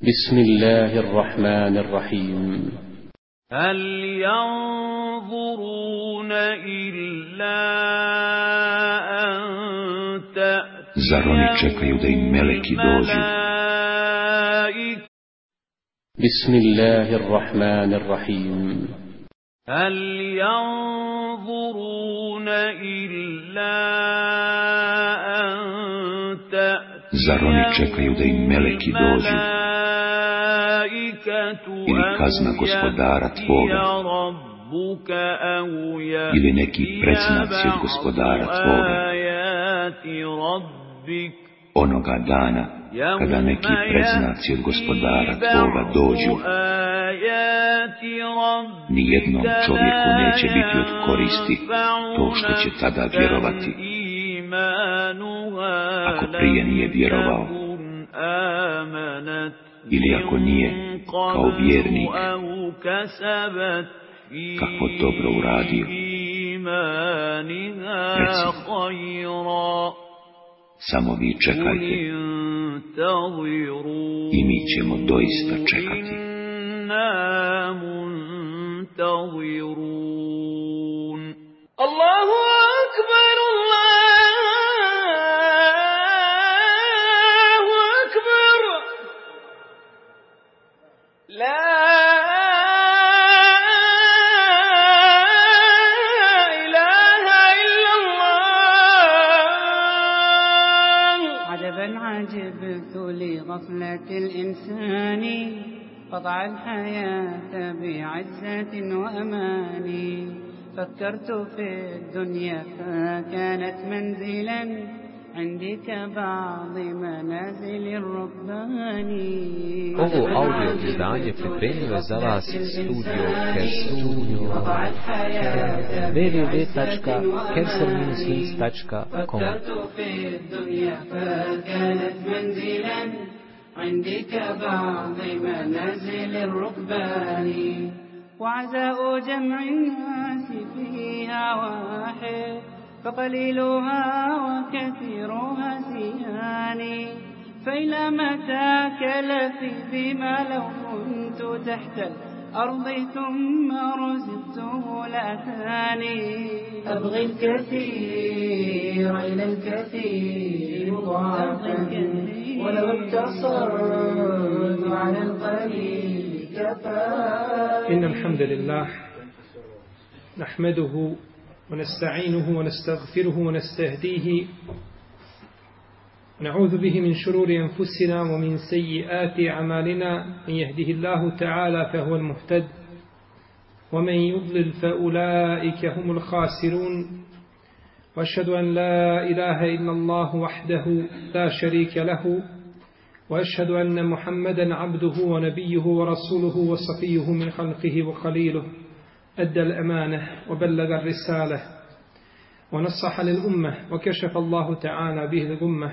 بسم الله الرحمن الرحيم هل ينظرون إلا أن Zar oni čekaju da im meleki dođu? بسم الله الرحمن الرحيم هل ينظرون إلا أن Zar oni čekaju da im meleki dođu? Ili kazna gospodara tvoga? Ili neki predznaci od gospodara tvoga? Onoga dana kada neki predznaci od gospodara tvoga dođu, nijednom čovjeku neće biti od koristi to što će tada vjerovati. Ako prije nije vjerovao, ili ako nije kao vjernik, kako dobro uradio. Reci, samo vi čekajte. i mi ćemo doista čekati. Allahu لغفلة الإنسان قطع الحياة بعزة وأمان. فكرت في الدنيا فكانت منزلا عندي كبعض منازل الركبان. Ovo audio izdanje pripremio za vas studio فكرت في الدنيا فكانت منزلا عندي كبعض منازل الركبان. وعزاء جمع الناس فيها واحد فقليلها وكثيرها سيان. فإلى متى كلفي بما لو كنت تحت الأرض ثم رزقته لأتاني. أبغي الكثير إلى الكثير مضاعفا. ولو اقتصرت على القليل كفاني إن الحمد لله نحمده ونستعينه ونستغفره ونستهديه ونعوذ به من شرور أنفسنا ومن سيئات أعمالنا من يهده الله تعالى فهو المهتد ومن يضلل فأولئك هم الخاسرون. وأشهد أن لا إله إلا الله وحده لا شريك له وأشهد أن محمدا عبده ونبيه ورسوله وصفيه من خلقه وخليله أدى الأمانة وبلغ الرسالة ونصح للأمة وكشف الله تعالى به الغمة.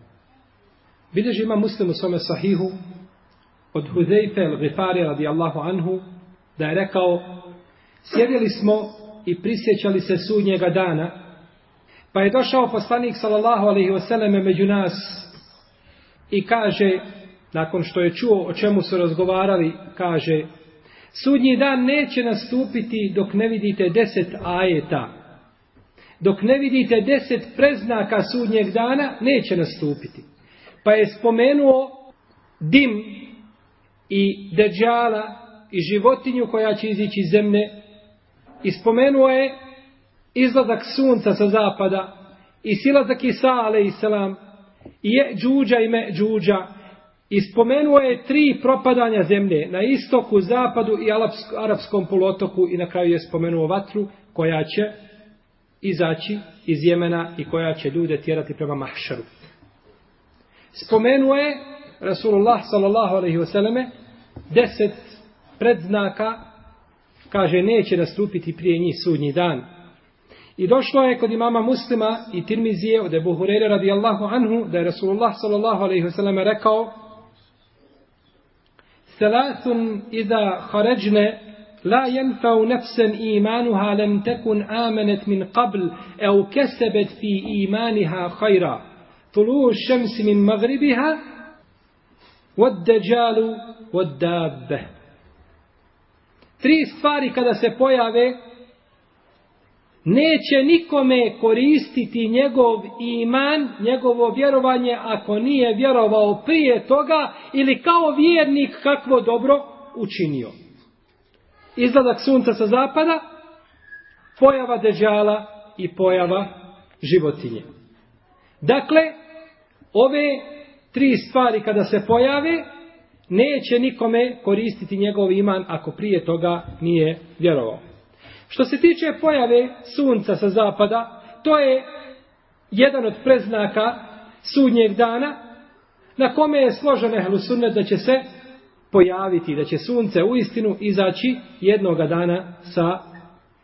Bileži ima muslim u svome sahihu od Huzeyfe al-Ghifari radijallahu anhu da je rekao sjedili smo i prisjećali se sudnjega dana pa je došao poslanik sallallahu alaihi wasallam među nas i kaže nakon što je čuo o čemu su razgovarali kaže sudnji dan neće nastupiti dok ne vidite deset ajeta. Dok ne vidite deset preznaka sudnjeg dana neće nastupiti pa je spomenuo dim i deđala i životinju koja će izići iz zemlje i spomenuo je izlazak sunca sa zapada i silazak Isa a.s. i je džuđa i me džuđa i spomenuo je tri propadanja zemlje na istoku, zapadu i arapskom polotoku i na kraju je spomenuo vatru koja će izaći iz Jemena i koja će ljude tjerati prema mahšaru spomenuo je Rasulullah sallallahu alaihi wa sallame deset predznaka kaže neće nastupiti prije njih sudnji dan. I došlo je kod imama muslima i tirmizije od Ebu Hureyre radijallahu anhu da je Rasulullah sallallahu alaihi wa sallame rekao Selasun iza haređne La yanfa'u nafsan imanuha lam takun amanat min qabl aw kasabat fi imanha khayra. طلوع الشمس من مغربها والدجال والدابة Tri stvari kada se pojave, neće nikome koristiti njegov iman, njegovo vjerovanje ako nije vjerovao prije toga ili kao vjernik kakvo dobro učinio izlazak sunca sa zapada, pojava dežala i pojava životinje. Dakle, ove tri stvari kada se pojave, neće nikome koristiti njegov iman ako prije toga nije vjerovao. Što se tiče pojave sunca sa zapada, to je jedan od preznaka sudnjeg dana, na kome je složen ehlu sunnet da će se pojaviti, da će sunce u istinu izaći jednoga dana sa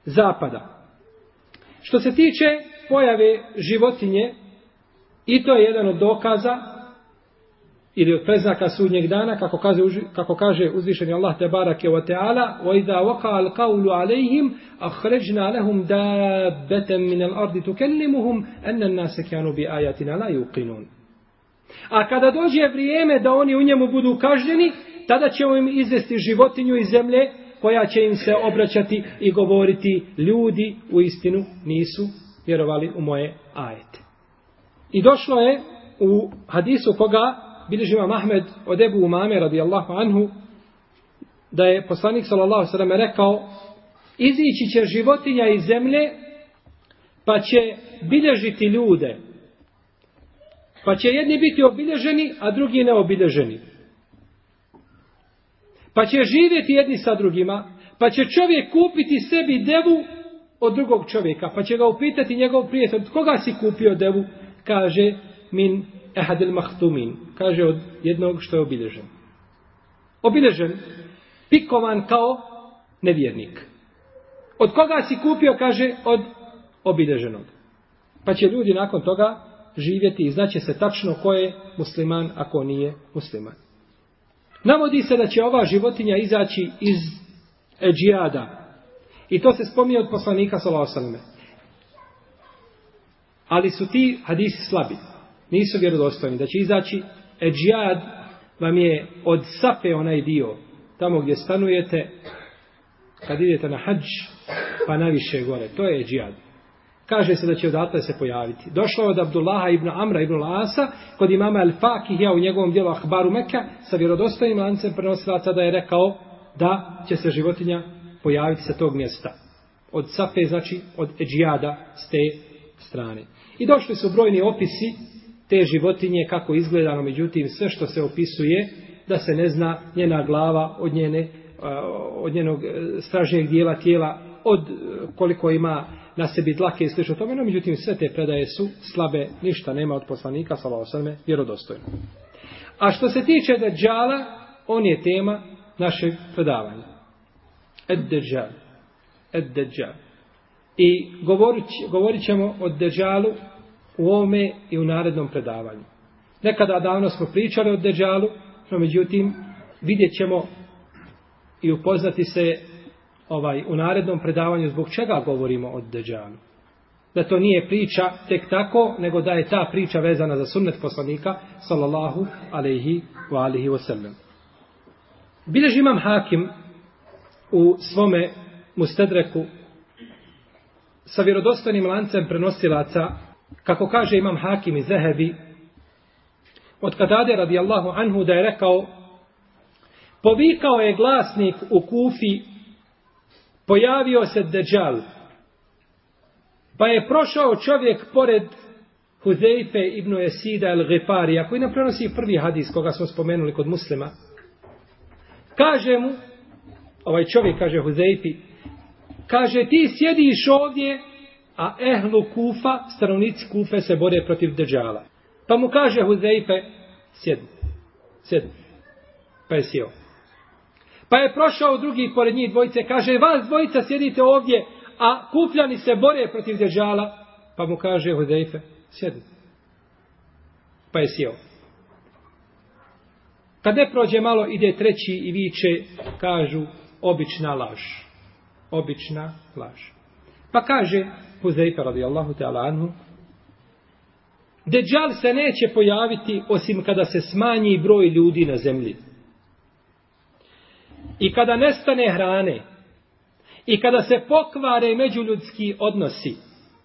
zapada. Što se tiče pojave životinje, i to je jedan od dokaza ili od preznaka sudnjeg dana, kako kaže, kako kaže uzvišeni Allah te barake wa ta'ala, وَإِذَا وَقَعَ الْقَوْلُ عَلَيْهِمْ أَخْرَجْنَا لَهُمْ دَابَّةً مِنَ الْأَرْضِ تُكَلِّمُهُمْ أَنَّ النَّاسَ كَانُوا بِآيَاتِنَا لَا يُقِنُونَ A kada dođe vrijeme da oni u njemu budu kažnjeni, tada ćemo im izvesti životinju iz zemlje koja će im se obraćati i govoriti ljudi u istinu nisu vjerovali u moje ajete. I došlo je u hadisu koga bilježi imam Ahmed od Ebu Umame radijallahu anhu da je poslanik sallallahu sallam rekao izići će životinja iz zemlje pa će bilježiti ljude pa će jedni biti obilježeni a drugi neobilježeni Pa će živjeti jedni sa drugima, pa će čovjek kupiti sebi devu od drugog čovjeka, pa će ga upitati njegov prijatelj, koga si kupio devu? Kaže, min ehadil mahtumin, kaže od jednog što je obilježen. Obilježen, pikovan kao nevjernik. Od koga si kupio, kaže, od obilježenog. Pa će ljudi nakon toga živjeti i znaće se tačno ko je musliman, ako nije musliman. Navodi se da će ova životinja izaći iz Eđijada. I to se spominje od poslanika Salaosaleme. Ali su ti hadisi slabi. Nisu vjerodostojni. Da će izaći Eđijad vam je od Safe onaj dio. Tamo gdje stanujete kad idete na hađ pa naviše gore. To je Eđijad kaže se da će odatle se pojaviti. Došlo je od Abdullaha ibn Amra ibn Lasa, kod imama El Fakihija u njegovom dijelu Ahbaru Mekka, sa vjerodostojnim lancem prenosilaca da je rekao da će se životinja pojaviti sa tog mjesta. Od Safe, znači od Eđijada s te strane. I došli su brojni opisi te životinje, kako izgleda, no međutim, sve što se opisuje, da se ne zna njena glava od njene eh, od njenog eh, stražnjeg dijela tijela, od eh, koliko ima na sebi dlake i slično tome, no međutim sve te predaje su slabe, ništa nema od poslanika, salao sveme, vjerodostojno. A što se tiče Dajjala, on je tema našeg predavanja. Ed Dejjal. I govorit, govorit ćemo o Deđalu u ovome i u narednom predavanju. Nekada davno smo pričali o Deđalu, no međutim vidjet ćemo i upoznati se ovaj u narednom predavanju zbog čega govorimo o Deđalu. Da to nije priča tek tako, nego da je ta priča vezana za sunnet poslanika, sallallahu alaihi wa alihi wa sallam. Bilež imam hakim u svome mustedreku sa vjerodostojnim lancem prenosilaca, kako kaže imam hakim i zehebi, od kadade radijallahu anhu da je rekao Povikao je glasnik u kufi, pojavio se Dejjal. Pa je prošao čovjek pored Huzeife ibn Esida el Ghifarija, koji nam prenosi prvi hadis koga smo spomenuli kod muslima. Kaže mu, ovaj čovjek kaže Huzeifi, kaže ti sjediš ovdje, a ehlu kufa, stanovnici kufe se bore protiv Dejjala. Pa mu kaže Huzeife, sjedni, sjedni. Pa je sjeo. Pa je prošao drugi pored njih dvojice, kaže, vas dvojica sjedite ovdje, a kufljani se bore protiv Dejjala. Pa mu kaže Huzeife, sjedni. Pa je sjeo. Kad ne prođe malo, ide treći i viče, kažu, obična laž. Obična laž. Pa kaže Huzeife radijallahu ta'ala anhu, Deđal se neće pojaviti osim kada se smanji broj ljudi na zemlji. I kada nestane hrane, i kada se pokvare međuljudski odnosi,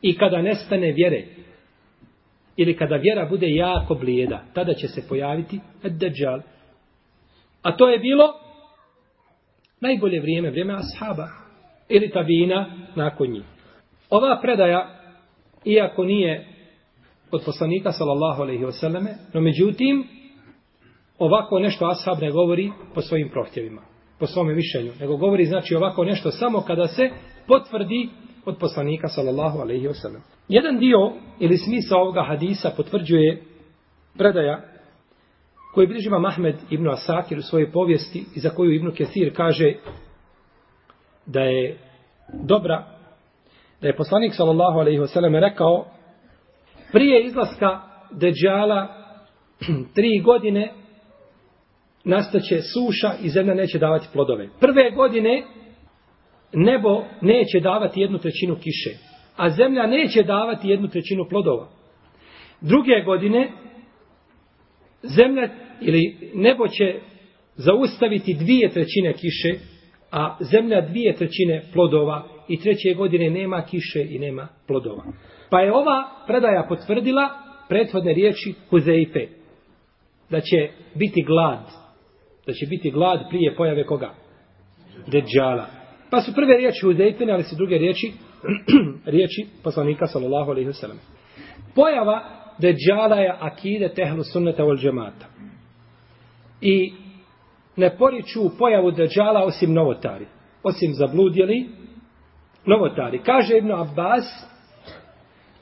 i kada nestane vjere, ili kada vjera bude jako blijeda, tada će se pojaviti Deđal. A to je bilo najbolje vrijeme, vrijeme ashaba, ili tabina nakon njih. Ova predaja, iako nije od poslanika sallallahu alejhi ve selleme, no međutim ovako nešto ashab ne govori po svojim prohtjevima, po svom mišljenju, nego govori znači ovako nešto samo kada se potvrdi od poslanika sallallahu alejhi ve sellem. Jedan dio ili smisao ovoga hadisa potvrđuje predaja koji bližima Mahmed ibn Asakir u svojoj povijesti i za koju Ibn Kesir kaže da je dobra da je poslanik sallallahu alejhi ve sellem rekao prije izlaska Deđala tri godine nastaće suša i zemlja neće davati plodove. Prve godine nebo neće davati jednu trećinu kiše, a zemlja neće davati jednu trećinu plodova. Druge godine zemlja ili nebo će zaustaviti dvije trećine kiše, a zemlja dvije trećine plodova i treće godine nema kiše i nema plodova. Pa je ova predaja potvrdila prethodne riječi Huzeife. Da će biti glad. Da će biti glad prije pojave koga? Deđala. Pa su prve riječi Huzeifine, ali su druge riječi riječi poslanika sallallahu alaihi wasallam. Pojava Deđala je akide tehlu sunneta vol džemata. I ne poriču pojavu Deđala osim novotari. Osim zabludjeli novotari. Kaže Ibn Abbas,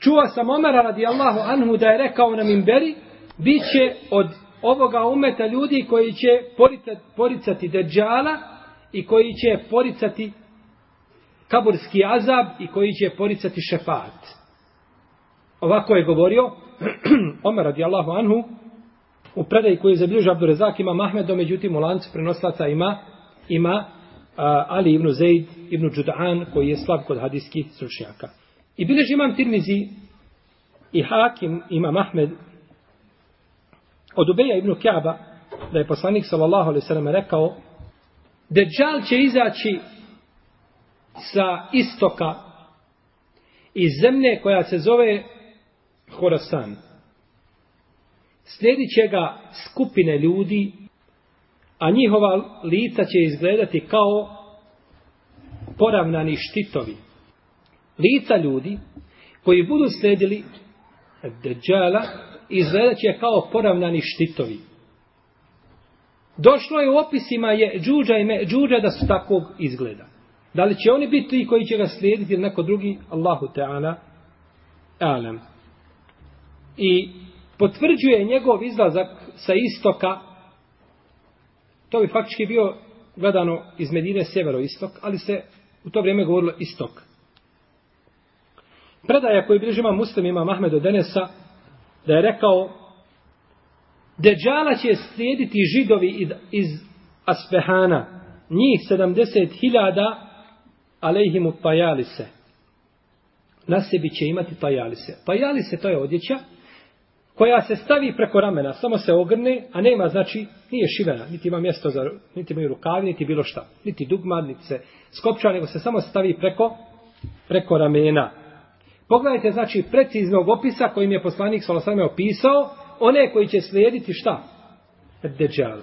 Čuo sam Omara radijallahu anhu da je rekao na mimberi, bit će od ovoga umeta ljudi koji će poricati, poricati deđala i koji će poricati kaburski azab i koji će poricati šefat. Ovako je govorio Omer radijallahu anhu u predaji koji je zabilježio Abdurezak ima Mahmedo, međutim u lancu prenoslaca ima ima uh, Ali ibn Zaid ibn Đudan koji je slab kod hadijskih stručnjaka. I bilež imam Tirmizi i Hakim imam Ahmed od Ubeja ibn Kjaba da je poslanik sallallahu alaihi sallam rekao Dejjal će izaći sa istoka iz zemlje koja se zove Horasan. Slijedit će ga skupine ljudi, a njihova lica će izgledati kao poravnani štitovi lica ljudi koji budu slijedili Dejjala izgledat će kao poravnani štitovi. Došlo je u opisima je džuđa i me, džuđa da su takvog izgleda. Da li će oni biti ti koji će ga slijediti ili neko drugi? Allahu Teala alam. I potvrđuje njegov izlazak sa istoka to bi faktički bio gledano iz Medine severo-istok, ali se u to vrijeme govorilo istok. Predaja koju bližima muslimima ima Mahmedo Denesa, da je rekao Deđala će slijediti židovi iz Asfehana, njih 70.000, alejhimu pajalise. Na sebi će imati pajalise. Pajalise to je odjeća koja se stavi preko ramena, samo se ogrne, a nema, znači, nije šivena, niti ima mjesto za, niti imaju rukavi, niti bilo šta, niti dugma, niti se skopča, nego se samo stavi preko, preko ramena. Pogledajte, znači, preciznog opisa kojim je poslanik Salosame opisao, one koji će slijediti šta? Deđal.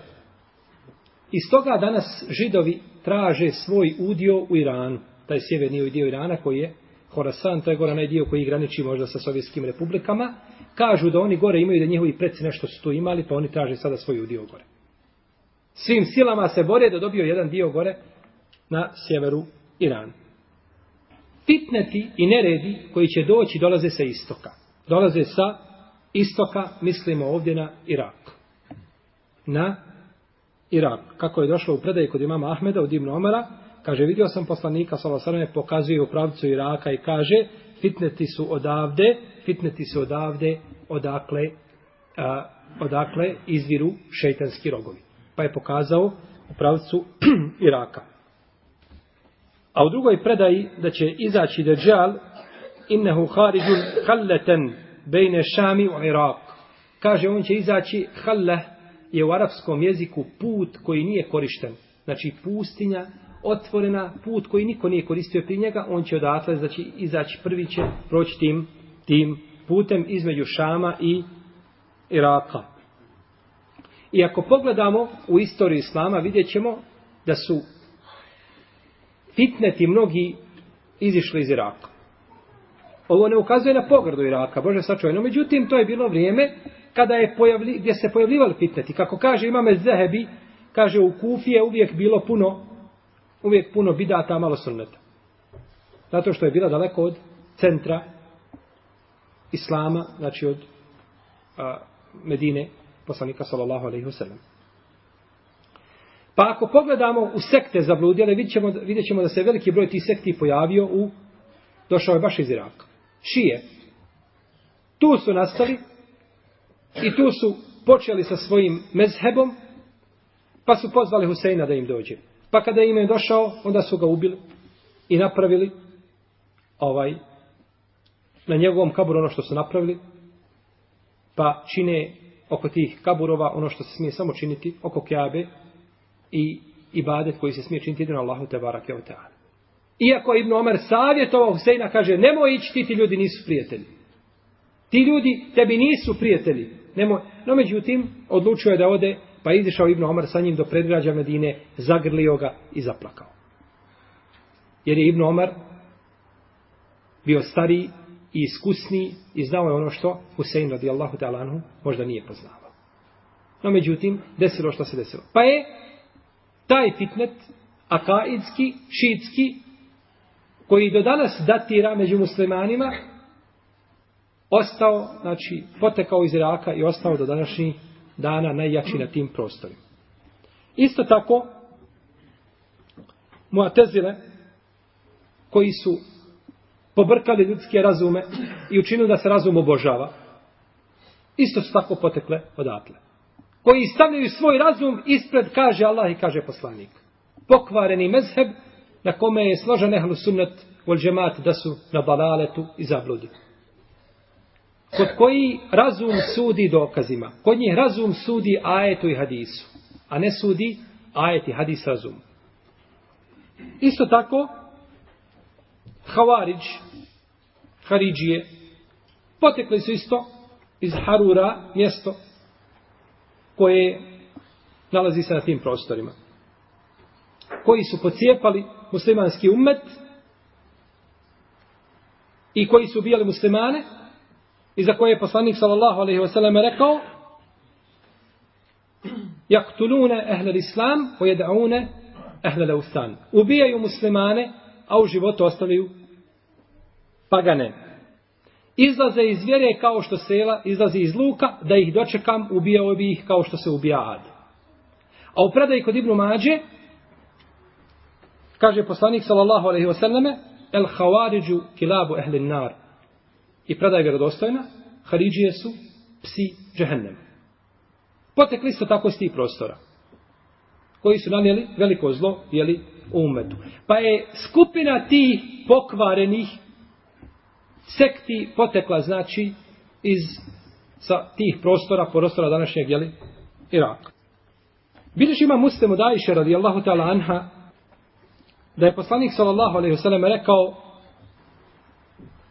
Iz toga danas židovi traže svoj udio u Iranu, taj sjeverni dio Irana koji je Horasan, to je gore onaj dio koji graniči možda sa sovjetskim republikama, kažu da oni gore imaju da njihovi preci nešto su tu imali, pa oni traže sada svoj udio gore. Svim silama se bore da dobio jedan dio gore na sjeveru Irana. Fitneti i neredi koji će doći dolaze sa istoka. Dolaze sa istoka, mislimo ovdje na Irak. Na Irak. Kako je došlo u predaj kod imama Ahmeda od Ibn Omara, kaže, vidio sam poslanika, Salasarane, pokazuje u pravcu Iraka i kaže, fitneti su odavde, fitneti su odavde, odakle, a, odakle izviru šeitanski rogovi. Pa je pokazao u pravcu Iraka. A u drugoj predaji da će izaći Dejjal innehu haridun halleten bejne šami u Irak. Kaže, on će izaći halle je u arapskom jeziku put koji nije korišten. Znači pustinja, otvorena put koji niko nije koristio pri njega, on će odatle, znači izaći prvi će proći tim, tim putem između Šama i Iraka. I ako pogledamo u istoriju Islama, vidjet ćemo da su fitneti mnogi izišli iz Iraka. Ovo ne ukazuje na pogradu Iraka, Bože sačuvaj. No, međutim, to je bilo vrijeme kada je pojavli, gdje se pojavljivali fitneti. Kako kaže imame Zehebi, kaže u Kufi je uvijek bilo puno, uvijek puno bidata, malo sunneta. Zato što je bila daleko od centra Islama, znači od a, Medine, poslanika sallallahu alaihi wasallam. Pa ako pogledamo u sekte zabludjele, vidjet ćemo, vidjet ćemo da se veliki broj tih sekti pojavio u, došao je baš iz Iraka. Šije. Tu su nastali i tu su počeli sa svojim mezhebom, pa su pozvali Huseina da im dođe. Pa kada im je došao, onda su ga ubili i napravili ovaj na njegovom kaburu ono što su napravili, pa čine oko tih kaburova ono što se smije samo činiti oko Kjabe i ibadet koji se smije činiti jedino Allahu te barake o teala. Iako Ibn Omer savjetovao Huseina, kaže, nemoj ići, ti ti ljudi nisu prijatelji. Ti ljudi tebi nisu prijatelji. Nemoj. No, međutim, odlučio je da ode, pa je izišao Ibn Omar sa njim do predgrađa Medine, zagrlio ga i zaplakao. Jer je Ibn Omar bio stariji i iskusniji i znao je ono što Husein radijallahu ta'ala anhu možda nije poznavao. No, međutim, desilo što se desilo. Pa je taj fitnet, akaidski, šitski, koji do danas datira među muslimanima, ostao, znači, potekao iz Iraka i ostao do današnjih dana najjači na tim prostorima. Isto tako, Muatezile, koji su pobrkali ljudske razume i učinili da se razum obožava, isto su tako potekle odatle. Koji stavljaju svoj razum ispred, kaže Allah i kaže poslanik. Pokvareni mezheb, na kome je složen ehlu sunnet vol džemat da su na balaletu i zabludi. Kod koji razum sudi dokazima. Kod njih razum sudi ajetu i hadisu. A ne sudi ajet i hadis razum. Isto tako, Havarić, Haridžije, potekli su isto iz Harura, mjesto koje nalazi se na tim prostorima. Koji su pocijepali muslimanski ummet i koji su ubijali muslimane i za koje je poslanik sallallahu alaihi wasallam rekao jaktulune ehlel islam pojedaune ehle leustan. Ubijaju muslimane, a u životu ostavljaju pagane. Izlaze iz vjere kao što sela izlazi iz luka, da ih dočekam, ubijao bi ih kao što se ubija ad. A u predaji kod Ibnu Mađe, kaže poslanik sallallahu alaihi wasallame, el havariđu kilabu ehlin nar. I predaj vjerodostojna, Haridžije su psi džehennem. Potekli su tako s tih prostora, koji su nanijeli veliko zlo, jeli, u umetu. Pa je skupina tih pokvarenih sekti potekla, znači, iz sa tih prostora, prostora današnjeg, jeli, Iraka. Vidiš ima muslimu Dajše, radijallahu ta'ala anha, da je poslanik sallallahu alejhi ve sellem rekao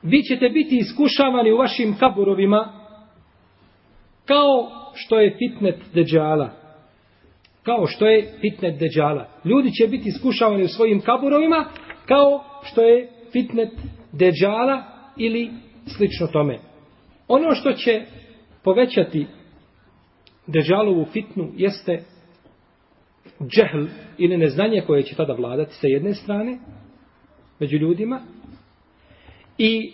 vi ćete biti iskušavani u vašim kaburovima kao što je fitnet deđala. Kao što je fitnet deđala. Ljudi će biti iskušavani u svojim kaburovima kao što je fitnet deđala ili slično tome. Ono što će povećati deđalovu fitnu jeste džehl ili neznanje koje će tada vladati sa jedne strane među ljudima i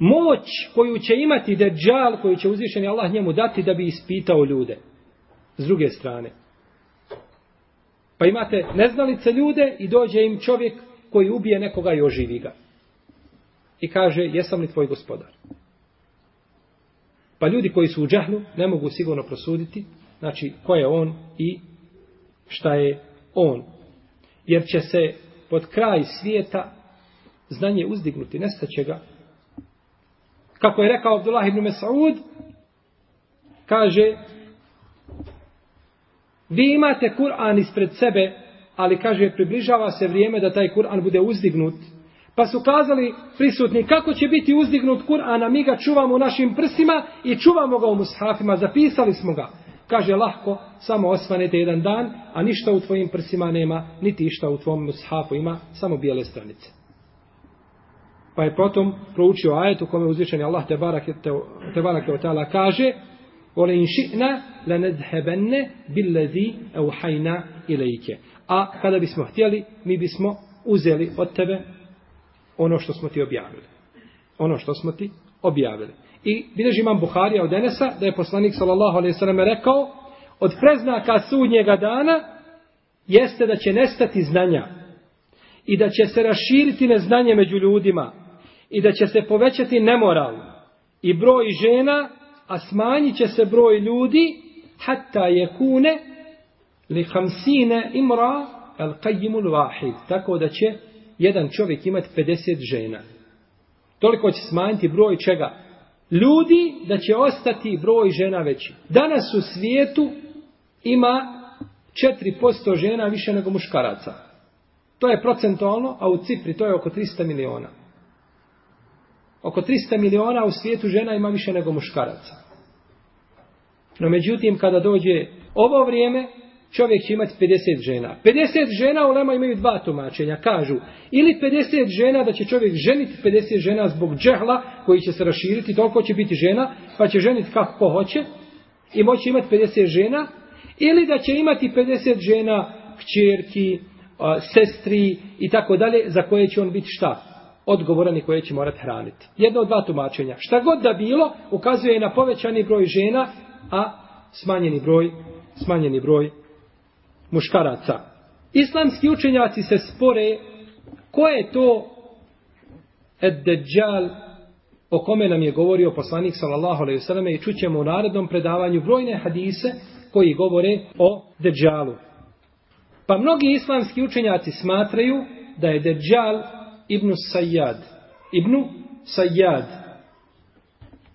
moć koju će imati deđal koju će uzvišeni Allah njemu dati da bi ispitao ljude s druge strane. Pa imate neznalice ljude i dođe im čovjek koji ubije nekoga i oživi ga. I kaže, jesam li tvoj gospodar? Pa ljudi koji su u džahlu ne mogu sigurno prosuditi, znači ko je on i šta je on. Jer će se pod kraj svijeta znanje uzdignuti, nestaće ga. Kako je rekao Abdullah ibn Mas'ud, kaže, Vi imate Kur'an ispred sebe, ali kaže približava se vrijeme da taj Kur'an bude uzdignut. Pa su kazali prisutni kako će biti uzdignut Kur'an, a mi ga čuvamo u našim prsima i čuvamo ga u mushafima, zapisali smo ga. Kaže lahko, samo osvanete jedan dan, a ništa u tvojim prsima nema, niti išta u tvom mushafu ima, samo bijele stranice. Pa je potom proučio ajet u kome uzvišeni Allah te barak te, te barak kaže "Ole in ši'na la nedhebenne billezi euhajna. A kada bismo htjeli, mi bismo uzeli od tebe ono što smo ti objavili. Ono što smo ti objavili. I bilježi imam Buharija od Enesa, da je poslanik sallallahu alaihi sallam rekao, od preznaka sudnjega dana jeste da će nestati znanja i da će se raširiti neznanje među ljudima i da će se povećati nemoral i broj žena a smanjit će se broj ljudi hatta je kune li hamsine imra al qajimul vahid. Tako da će jedan čovjek imati 50 žena. Toliko će smanjiti broj čega? Ljudi da će ostati broj žena veći. Danas u svijetu ima 4% žena više nego muškaraca. To je procentualno, a u cifri to je oko 300 miliona. Oko 300 miliona u svijetu žena ima više nego muškaraca. No međutim, kada dođe ovo vrijeme, čovjek će imati 50 žena. 50 žena u Lema imaju dva tumačenja. Kažu, ili 50 žena da će čovjek ženiti 50 žena zbog džehla koji će se raširiti, toliko će biti žena, pa će ženiti kako ko hoće i moći imati 50 žena, ili da će imati 50 žena, kćerki, sestri i tako dalje, za koje će on biti šta? Odgovoran koje će morati hraniti. Jedno od dva tumačenja. Šta god da bilo, ukazuje na povećani broj žena, a smanjeni broj, smanjeni broj muškaraca. Islamski učenjaci se spore ko je to Ed-Dejjal o kome nam je govorio poslanik sallallahu alejhi ve selleme i čućemo u narednom predavanju brojne hadise koji govore o Dejjalu. Pa mnogi islamski učenjaci smatraju da je Dejjal ibn Sayyad. Ibn Sayyad.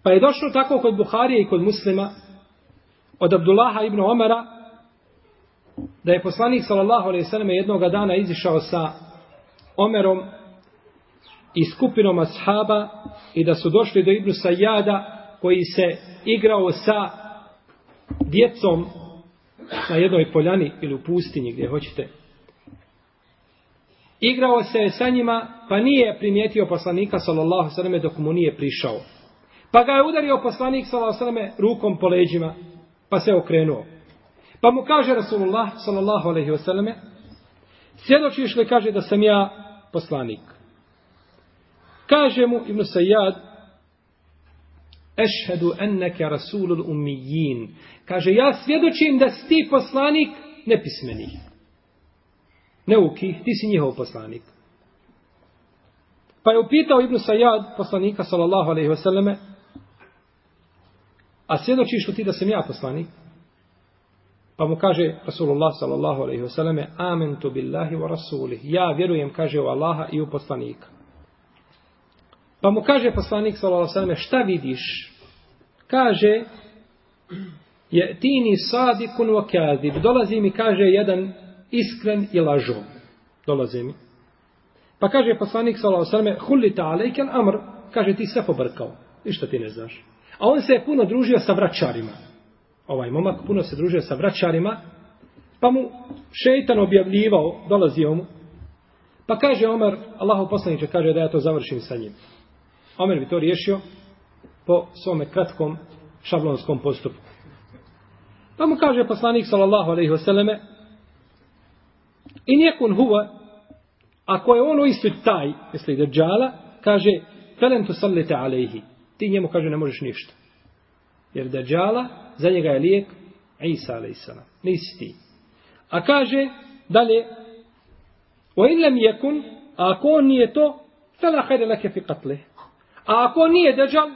Pa je došlo tako kod Buharije i kod muslima od Abdullaha ibn Omara da je poslanik sallallahu alejhi ve selleme jednog dana izišao sa Omerom i skupinom ashaba i da su došli do Ibnu Sajjada koji se igrao sa djecom na jednoj poljani ili u pustinji gdje hoćete igrao se sa njima, pa nije primijetio poslanika sallallahu sallam dok mu nije prišao. Pa ga je udario poslanik sallallahu sallam rukom po leđima, pa se okrenuo. Pa mu kaže Rasulullah sallallahu alaihi wasallam, svjedočiš li kaže da sam ja poslanik? Kaže mu Ibn Sayyad, Ešhedu enneke rasulul umijin. Kaže, ja svjedočim da si ti poslanik nepismenih neuki, ti si njihov poslanik. Pa je upitao Ibnu Sajad, poslanika, sallallahu alaihi wasallame, a svjedočiš li ti da sam ja poslanik? Pa mu kaže Rasulullah sallallahu alaihi wasallame, amen tu billahi wa rasulih. Ja vjerujem, kaže u Allaha i u poslanika. Pa mu kaže poslanik sallallahu alaihi wasallame, šta vidiš? Kaže, je tini sadikun wa kazib. Dolazi mi, kaže, jedan iskren i lažov. Dolaze mi. Pa kaže poslanik sallallahu alejhi ve selleme: "Hullita alejkel amr", kaže ti sve pobrkao. Ništa ti ne znaš. A on se je puno družio sa vračarima. ovaj momak, puno se družio sa vraćarima, pa mu šeitan objavljivao, dolazio mu, pa kaže Omer, Allahu poslaniče, kaže da ja to završim sa njim. Omer bi to riješio po svome kratkom šablonskom postupku. Pa mu kaže poslanik sallallahu alejhi ve selleme In jekun huwa ako je on isto taj, misli Dejjala, kaže felem tu sallite alejhi. Ti njemu kaže ne možeš ništa. Jer Dejjala za njega je lijek Isa alejsalam. Nisi ti. A kaže dalje wa in lam a ako on nije to fela hajde laka fi katle. A ako nije Dejjal,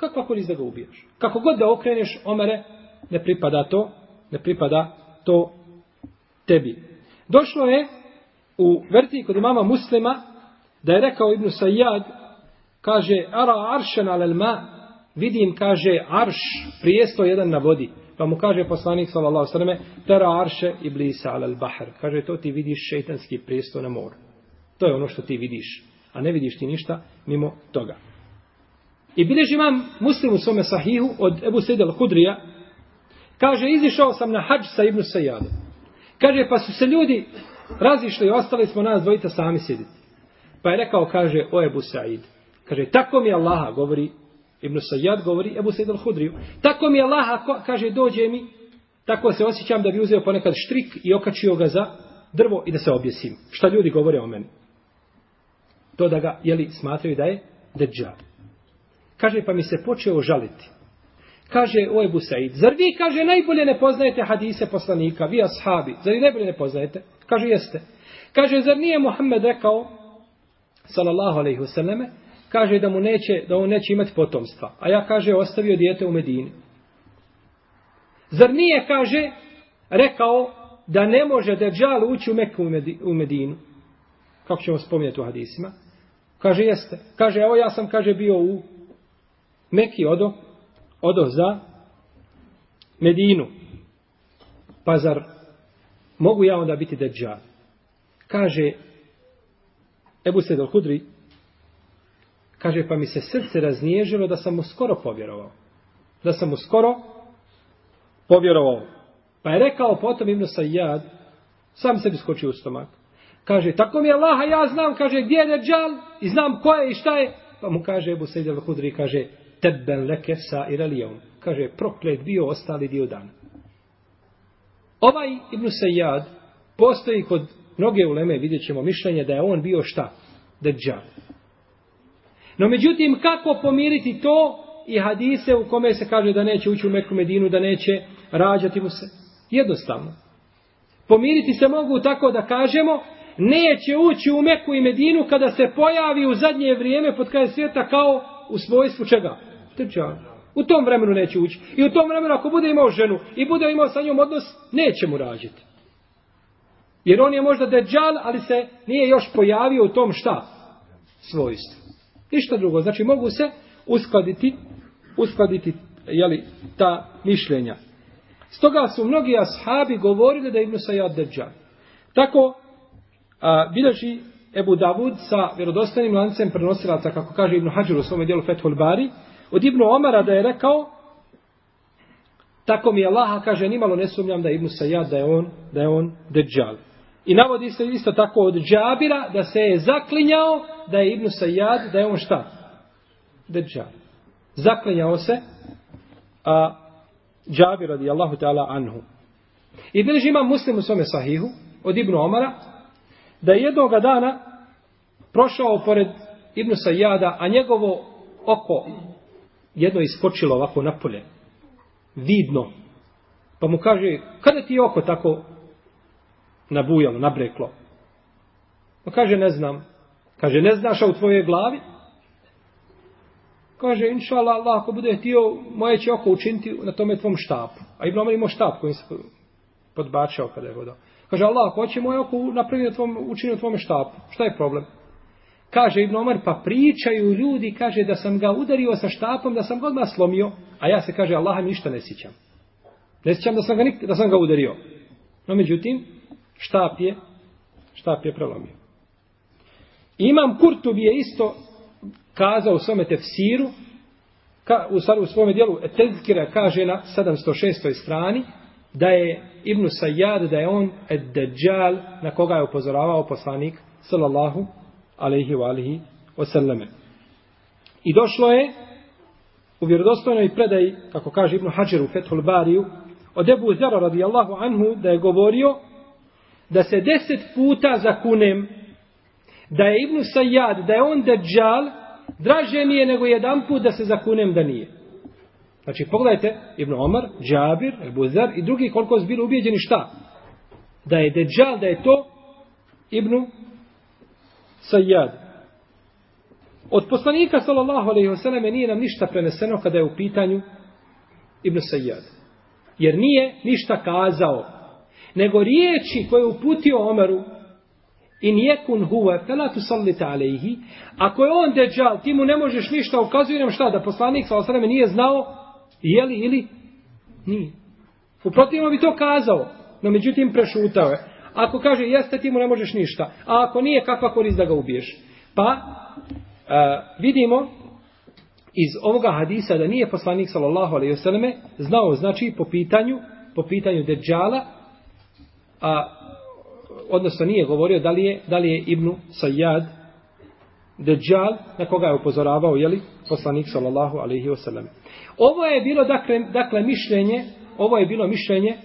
kakva korist da ga ubiješ? Kako god da okreneš, Omere, ne pripada to, ne pripada to tebi. Došlo je u vertiji kod imama muslima da je rekao Ibnu Sajjad, kaže, ara aršen alel ma, vidim, kaže, arš, prijesto jedan na vodi. Pa mu kaže poslanik, sallallahu sallam, tera arše iblisa blisa alel bahr. Kaže, to ti vidiš šeitanski prijesto na moru. To je ono što ti vidiš. A ne vidiš ti ništa mimo toga. I bilježi imam muslim u svome sahihu od Ebu Sejda al-Hudrija, kaže, izišao sam na hađ sa Ibnu Sajadom. Kaže, pa su se ljudi razišli i ostali smo nas dvojica sami sjediti. Pa je rekao, kaže, o Ebu Said. Kaže, tako mi Allaha, govori Ibn Sajjad, govori Ebu Said al-Hudriju. Tako mi Allaha, kaže, dođe mi, tako se osjećam da bi uzeo ponekad štrik i okačio ga za drvo i da se objesim. Šta ljudi govore o meni? To da ga, jeli, smatraju da je deđa. Kaže, pa mi se počeo žaliti. Kaže, o Ebu Said, zar vi, kaže, najbolje ne poznajete hadise poslanika, vi ashabi, zar vi najbolje ne poznajete? Kaže, jeste. Kaže, zar nije Muhammed rekao, sallallahu alaihi vseleme, kaže da mu neće, da on neće imati potomstva. A ja, kaže, ostavio dijete u Medini. Zar nije, kaže, rekao da ne može Dejjal ući u Meku u Medinu? Kako ćemo spominjati u hadisima? Kaže, jeste. Kaže, evo ja sam, kaže, bio u Meki odo, odo za Medinu. Pa zar mogu ja onda biti deđal? Kaže Ebu Sedel Hudri, kaže pa mi se srce raznježilo da sam mu skoro povjerovao. Da sam mu skoro povjerovao. Pa je rekao potom Ibn Sajjad, sam sebi skočio u stomak. Kaže, tako mi je Allaha, ja znam, kaže, gdje je deđal i znam ko je i šta je. Pa mu kaže Ebu Sedel Hudri, kaže, tebben leke sa iralijom. Kaže, proklet bio ostali dio dana. Ovaj Ibn Sayyad postoji kod mnoge uleme, vidjet ćemo mišljenje da je on bio šta? Deđal. No međutim, kako pomiriti to i hadise u kome se kaže da neće ući u Meku Medinu, da neće rađati mu se? Jednostavno. Pomiriti se mogu tako da kažemo, neće ući u Meku i Medinu kada se pojavi u zadnje vrijeme pod kraj svijeta kao u svojstvu čega? Dejjal. U tom vremenu neće ući. I u tom vremenu ako bude imao ženu i bude imao sa njom odnos, neće mu rađiti. Jer on je možda deđal, ali se nije još pojavio u tom šta? Svojstvu. Ništa drugo. Znači mogu se uskladiti, uskladiti jeli, ta mišljenja. Stoga su mnogi ashabi govorili da je Ibn Sajad deđal. Tako a, bileži Ebu Davud sa vjerodostojnim lancem prenosilaca, kako kaže Ibn Hađur u svome dijelu Fethul Bari, od Ibnu Omara da je rekao tako mi Allaha kaže nimalo ne sumnjam da je Ibnu Sajad da je on da je on Dejjal. I navodi se isto tako od Džabira da se je zaklinjao da je Ibnu Sajad da je on šta? Dejjal. Zaklinjao se a Džabir radi Allahu ta'ala anhu. I bilježi ima muslim u svome sahihu od Ibnu Omara da je jednoga dana prošao pored Ibnu Sajada, a njegovo oko jedno iskočilo ovako napolje. Vidno. Pa mu kaže, kada ti je oko tako nabujalo, nabreklo? Pa kaže, ne znam. Kaže, ne znaš, a u tvojoj glavi? Kaže, inša Allah, Allah, ako bude htio, moje će oko učiniti na tome tvom štapu. A Ibn Omer imao štap kojim se podbačao kada je vodao. Kaže, Allah, hoće moje oko napraviti na tvom, učiniti na tvome štapu, šta je problem? Kaže Ibn Omar, pa pričaju ljudi, kaže da sam ga udario sa štapom, da sam ga odmah slomio, a ja se kaže, Allaha mi ništa ne sjećam. Ne sjećam da sam ga, da sam ga udario. No međutim, štap je, štap je prelomio. Imam Kurtubi je isto kazao u svome tefsiru, ka, u, u svome dijelu Tezkira kaže na 706. strani da je Ibn Sayyad, da je on Ad-Dajjal, na koga je upozoravao poslanik sallallahu alaihi wa alihi wasallame. I došlo je u vjerodostojnoj predaji, kako kaže Ibn Hajar u Fethul Bariju, od Ebu Zara radijallahu anhu da je govorio da se deset puta zakunem da je Ibn Sayyad, da je on Dajjal, draže mi je nego jedan put da se zakunem da nije. Znači, pogledajte, Ibn Omar, Džabir, Ebu Zer i drugi koliko su bili ubijeđeni šta? Da je Deđal, da je to Ibn Sayyad. Od poslanika, sallallahu alaihi wasallam, nije nam ništa preneseno kada je u pitanju Ibn Sayyad. Jer nije ništa kazao. Nego riječi koje je uputio Omeru, in jekun huve, felatu sallite alaihi, ako je on deđal, ti mu ne možeš ništa, ukazuje nam šta, da poslanik, sallallahu alaihi wasallam, nije znao Je li ili nije? U protivno bi to kazao, no međutim prešutao je. Ako kaže jeste, ti mu ne možeš ništa. A ako nije, kakva korist da ga ubiješ? Pa, a, vidimo iz ovoga hadisa da nije poslanik sallallahu alejhi ve selleme znao znači po pitanju po pitanju Dejjala a odnosno nije govorio da li je da li je Ibn Sayyad Deđal, na koga je upozoravao je li poslanik sallallahu alejhi ve Ovo je bilo dakle, dakle mišljenje, ovo je bilo mišljenje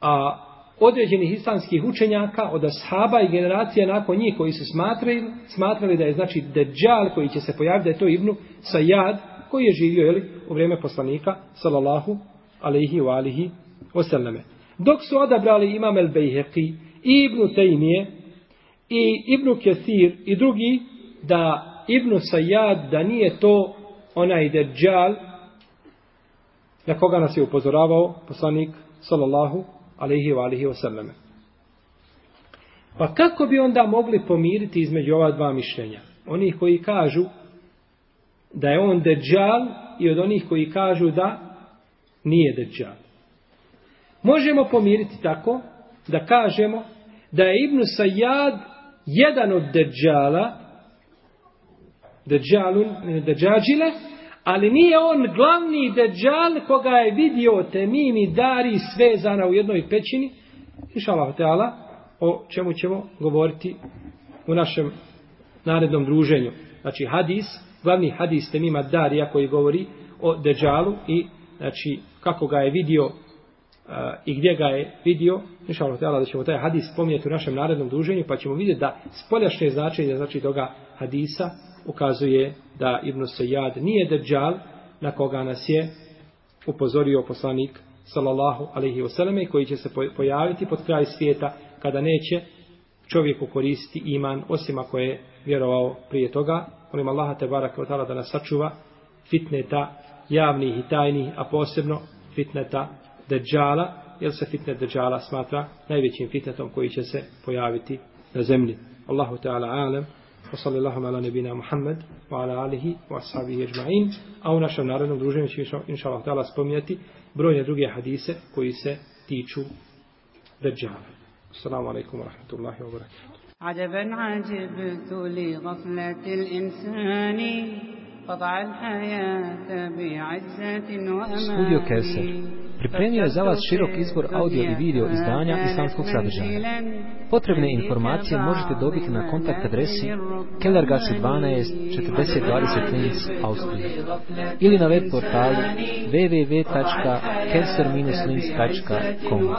a određenih islamskih učenjaka od ashaba i generacija nakon njih koji su smatrali, smatrali da je znači Deđal koji će se pojaviti da je to Ibnu Sajad koji je živio jeli, u vrijeme poslanika sallallahu alaihi wa alihi wasallame. Dok su odabrali Imam el Bejheqi i Ibnu Tejmije i Ibnu Kesir i drugi da Ibnu Sajad da nije to onaj deđal na koga nas je upozoravao poslanik sallallahu alaihi wa alihi wasallam. Pa kako bi onda mogli pomiriti između ova dva mišljenja? Oni koji kažu da je on deđal i od onih koji kažu da nije deđal. Možemo pomiriti tako da kažemo da je Ibn Sajad jedan od deđala Deđalun, deđađile, ali nije on glavni deđal koga je vidio temimi dari svezana u jednoj pećini. Inša teala, o čemu ćemo govoriti u našem narednom druženju. Znači hadis, glavni hadis temima darija koji govori o deđalu i znači kako ga je vidio i gdje ga je vidio. Inša Allah, da ćemo taj hadis spominjati u našem narednom druženju pa ćemo vidjeti da spoljašnje značenje znači toga hadisa ukazuje da Ibn Sejad nije deđal na koga nas je upozorio poslanik sallallahu alaihi wasallam koji će se pojaviti pod kraj svijeta kada neće čovjeku koristiti iman osim ako je vjerovao prije toga. Molim Allaha te barak da nas sačuva fitneta javnih i tajnih, a posebno fitneta deđala, jer se fitnet deđala smatra najvećim fitnetom koji će se pojaviti na zemlji. Allahu Teala alem. وصلى الله على نبينا محمد وعلى آله وأصحابه أجمعين a u našem narodnom druženju će inša Allah htjela spominjati brojne druge hadise koji se tiču Dajjala. Assalamu alaikum wa rahmatullahi wa barakatuh. عجبا عجبت لغفلة الإنسان قطع الحياة بعزة وأمان Studio Keser pripremio je za vas širok izbor audio i video izdanja islamskog sadržaja. Potrebne informacije možete dobiti na kontakt adresi Kellergasse 12 4020 Linz, Austrija ili na web portalu www.kelser-linz.com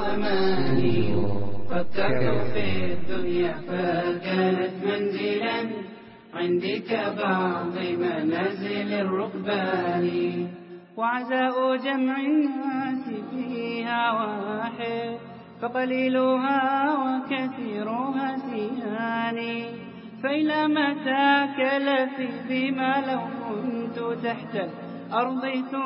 عندك بعض منازل الركبان وعزاء جمع الناس فيها واحد فقليلها وكثيرها سيان فإلى متى كلفي بما لو كنت تحت الأرض